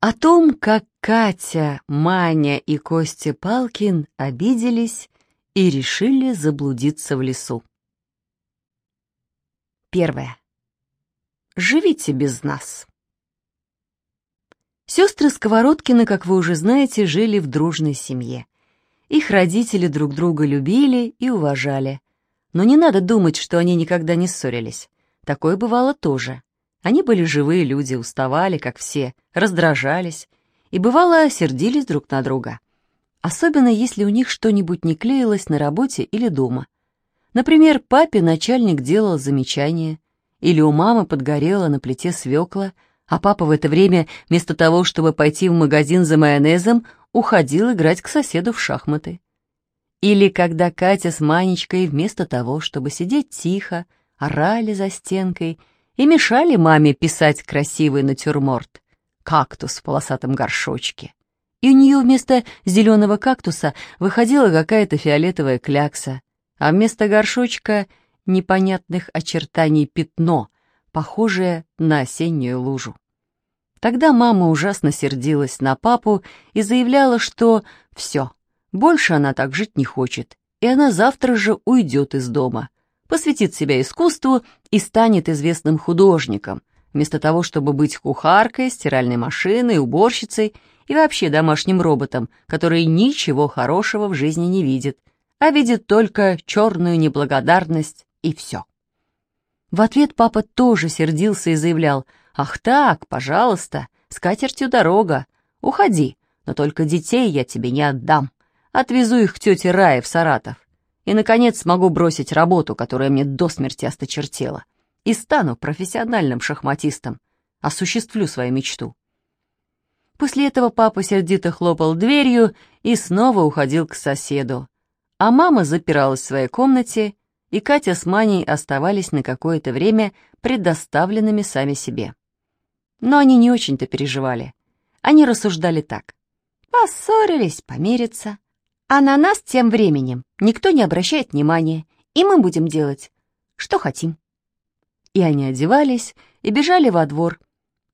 О том, как Катя, Маня и Костя Палкин обиделись и решили заблудиться в лесу. Первое. Живите без нас. Сестры Сковородкины, как вы уже знаете, жили в дружной семье. Их родители друг друга любили и уважали. Но не надо думать, что они никогда не ссорились. Такое бывало тоже. Они были живые люди, уставали, как все, раздражались и, бывало, сердились друг на друга. Особенно, если у них что-нибудь не клеилось на работе или дома. Например, папе начальник делал замечание, или у мамы подгорела на плите свекла, а папа в это время, вместо того, чтобы пойти в магазин за майонезом, уходил играть к соседу в шахматы. Или когда Катя с Манечкой вместо того, чтобы сидеть тихо, орали за стенкой и мешали маме писать красивый натюрморт. Кактус в полосатом горшочке. И у нее вместо зеленого кактуса выходила какая-то фиолетовая клякса, а вместо горшочка непонятных очертаний пятно, похожее на осеннюю лужу. Тогда мама ужасно сердилась на папу и заявляла, что все, больше она так жить не хочет, и она завтра же уйдет из дома — посвятит себя искусству и станет известным художником, вместо того, чтобы быть кухаркой, стиральной машиной, уборщицей и вообще домашним роботом, который ничего хорошего в жизни не видит, а видит только черную неблагодарность и все. В ответ папа тоже сердился и заявлял, «Ах так, пожалуйста, с катертью дорога, уходи, но только детей я тебе не отдам, отвезу их к тете Рае в Саратов и, наконец, смогу бросить работу, которая мне до смерти осточертела, и стану профессиональным шахматистом, осуществлю свою мечту. После этого папа сердито хлопал дверью и снова уходил к соседу, а мама запиралась в своей комнате, и Катя с Маней оставались на какое-то время предоставленными сами себе. Но они не очень-то переживали. Они рассуждали так. Поссорились, помириться, а на нас тем временем никто не обращает внимания, и мы будем делать, что хотим. И они одевались и бежали во двор.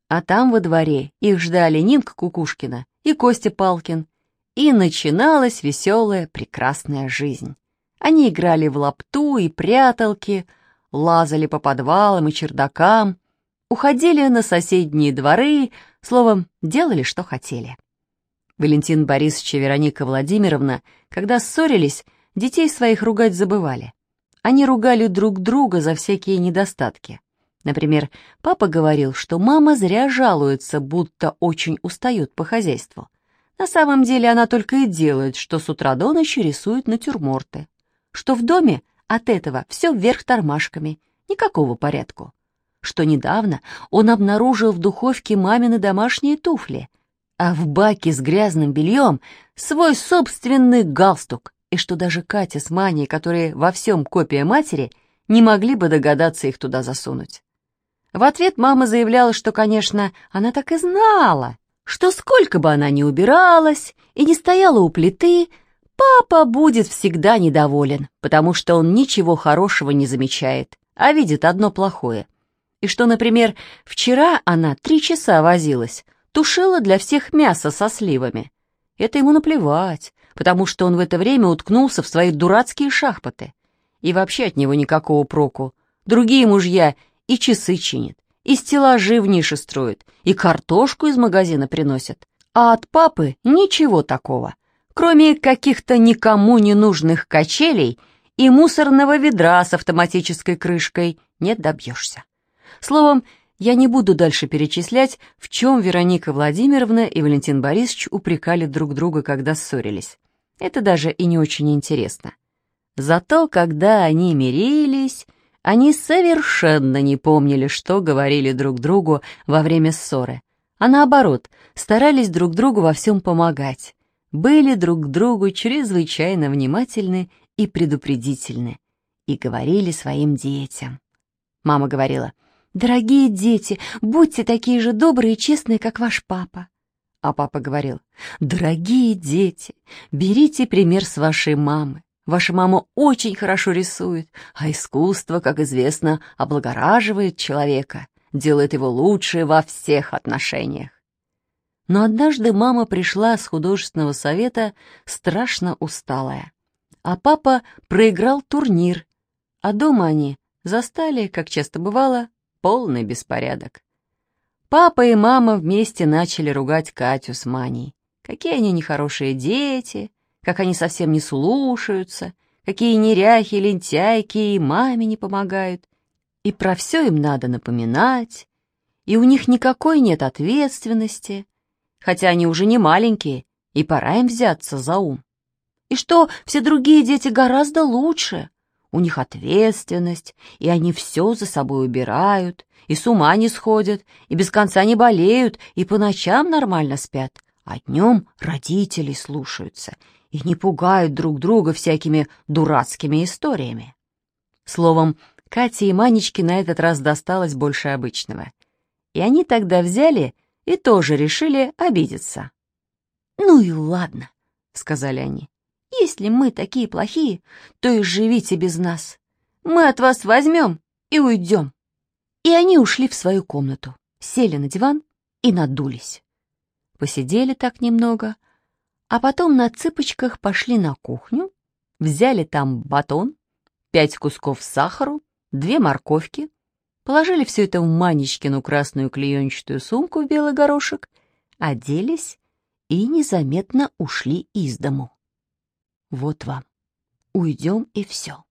А там во дворе их ждали Нинка Кукушкина и Костя Палкин. И начиналась веселая, прекрасная жизнь. Они играли в лапту и пряталки, лазали по подвалам и чердакам, уходили на соседние дворы, словом, делали, что хотели. Валентин Борисович и Вероника Владимировна, когда ссорились, детей своих ругать забывали. Они ругали друг друга за всякие недостатки. Например, папа говорил, что мама зря жалуется, будто очень устает по хозяйству. На самом деле она только и делает, что с утра до ночи рисует натюрморты. Что в доме от этого все вверх тормашками, никакого порядку. Что недавно он обнаружил в духовке мамины домашние туфли, а в баке с грязным бельем свой собственный галстук, и что даже Катя с Маней, которые во всем копия матери, не могли бы догадаться их туда засунуть. В ответ мама заявляла, что, конечно, она так и знала, что сколько бы она ни убиралась и не стояла у плиты, папа будет всегда недоволен, потому что он ничего хорошего не замечает, а видит одно плохое. И что, например, вчера она три часа возилась, тушила для всех мясо со сливами. Это ему наплевать, потому что он в это время уткнулся в свои дурацкие шахпаты. И вообще от него никакого проку. Другие мужья и часы чинят, и стеллажи в нише строят, и картошку из магазина приносят. А от папы ничего такого, кроме каких-то никому не нужных качелей и мусорного ведра с автоматической крышкой, не добьешься. Словом, я не буду дальше перечислять, в чем Вероника Владимировна и Валентин Борисович упрекали друг друга, когда ссорились. Это даже и не очень интересно. Зато, когда они мирились, они совершенно не помнили, что говорили друг другу во время ссоры, а наоборот, старались друг другу во всем помогать, были друг к другу чрезвычайно внимательны и предупредительны и говорили своим детям. Мама говорила — «Дорогие дети, будьте такие же добрые и честные, как ваш папа». А папа говорил, «Дорогие дети, берите пример с вашей мамы. Ваша мама очень хорошо рисует, а искусство, как известно, облагораживает человека, делает его лучше во всех отношениях». Но однажды мама пришла с художественного совета страшно усталая. А папа проиграл турнир, а дома они застали, как часто бывало, полный беспорядок. Папа и мама вместе начали ругать Катю с Маней. Какие они нехорошие дети, как они совсем не слушаются, какие неряхи, лентяйки и маме не помогают. И про все им надо напоминать, и у них никакой нет ответственности, хотя они уже не маленькие, и пора им взяться за ум. И что все другие дети гораздо лучше, у них ответственность, и они все за собой убирают, и с ума не сходят, и без конца не болеют, и по ночам нормально спят, а днем родителей слушаются и не пугают друг друга всякими дурацкими историями. Словом, Кате и Манечке на этот раз досталось больше обычного. И они тогда взяли и тоже решили обидеться. «Ну и ладно», — сказали они. «Если мы такие плохие, то и живите без нас. Мы от вас возьмем и уйдем». И они ушли в свою комнату, сели на диван и надулись. Посидели так немного, а потом на цыпочках пошли на кухню, взяли там батон, пять кусков сахару, две морковки, положили все это в Манечкину красную клеенчатую сумку в белый горошек, оделись и незаметно ушли из дому. Вот вам. Уйдем и все.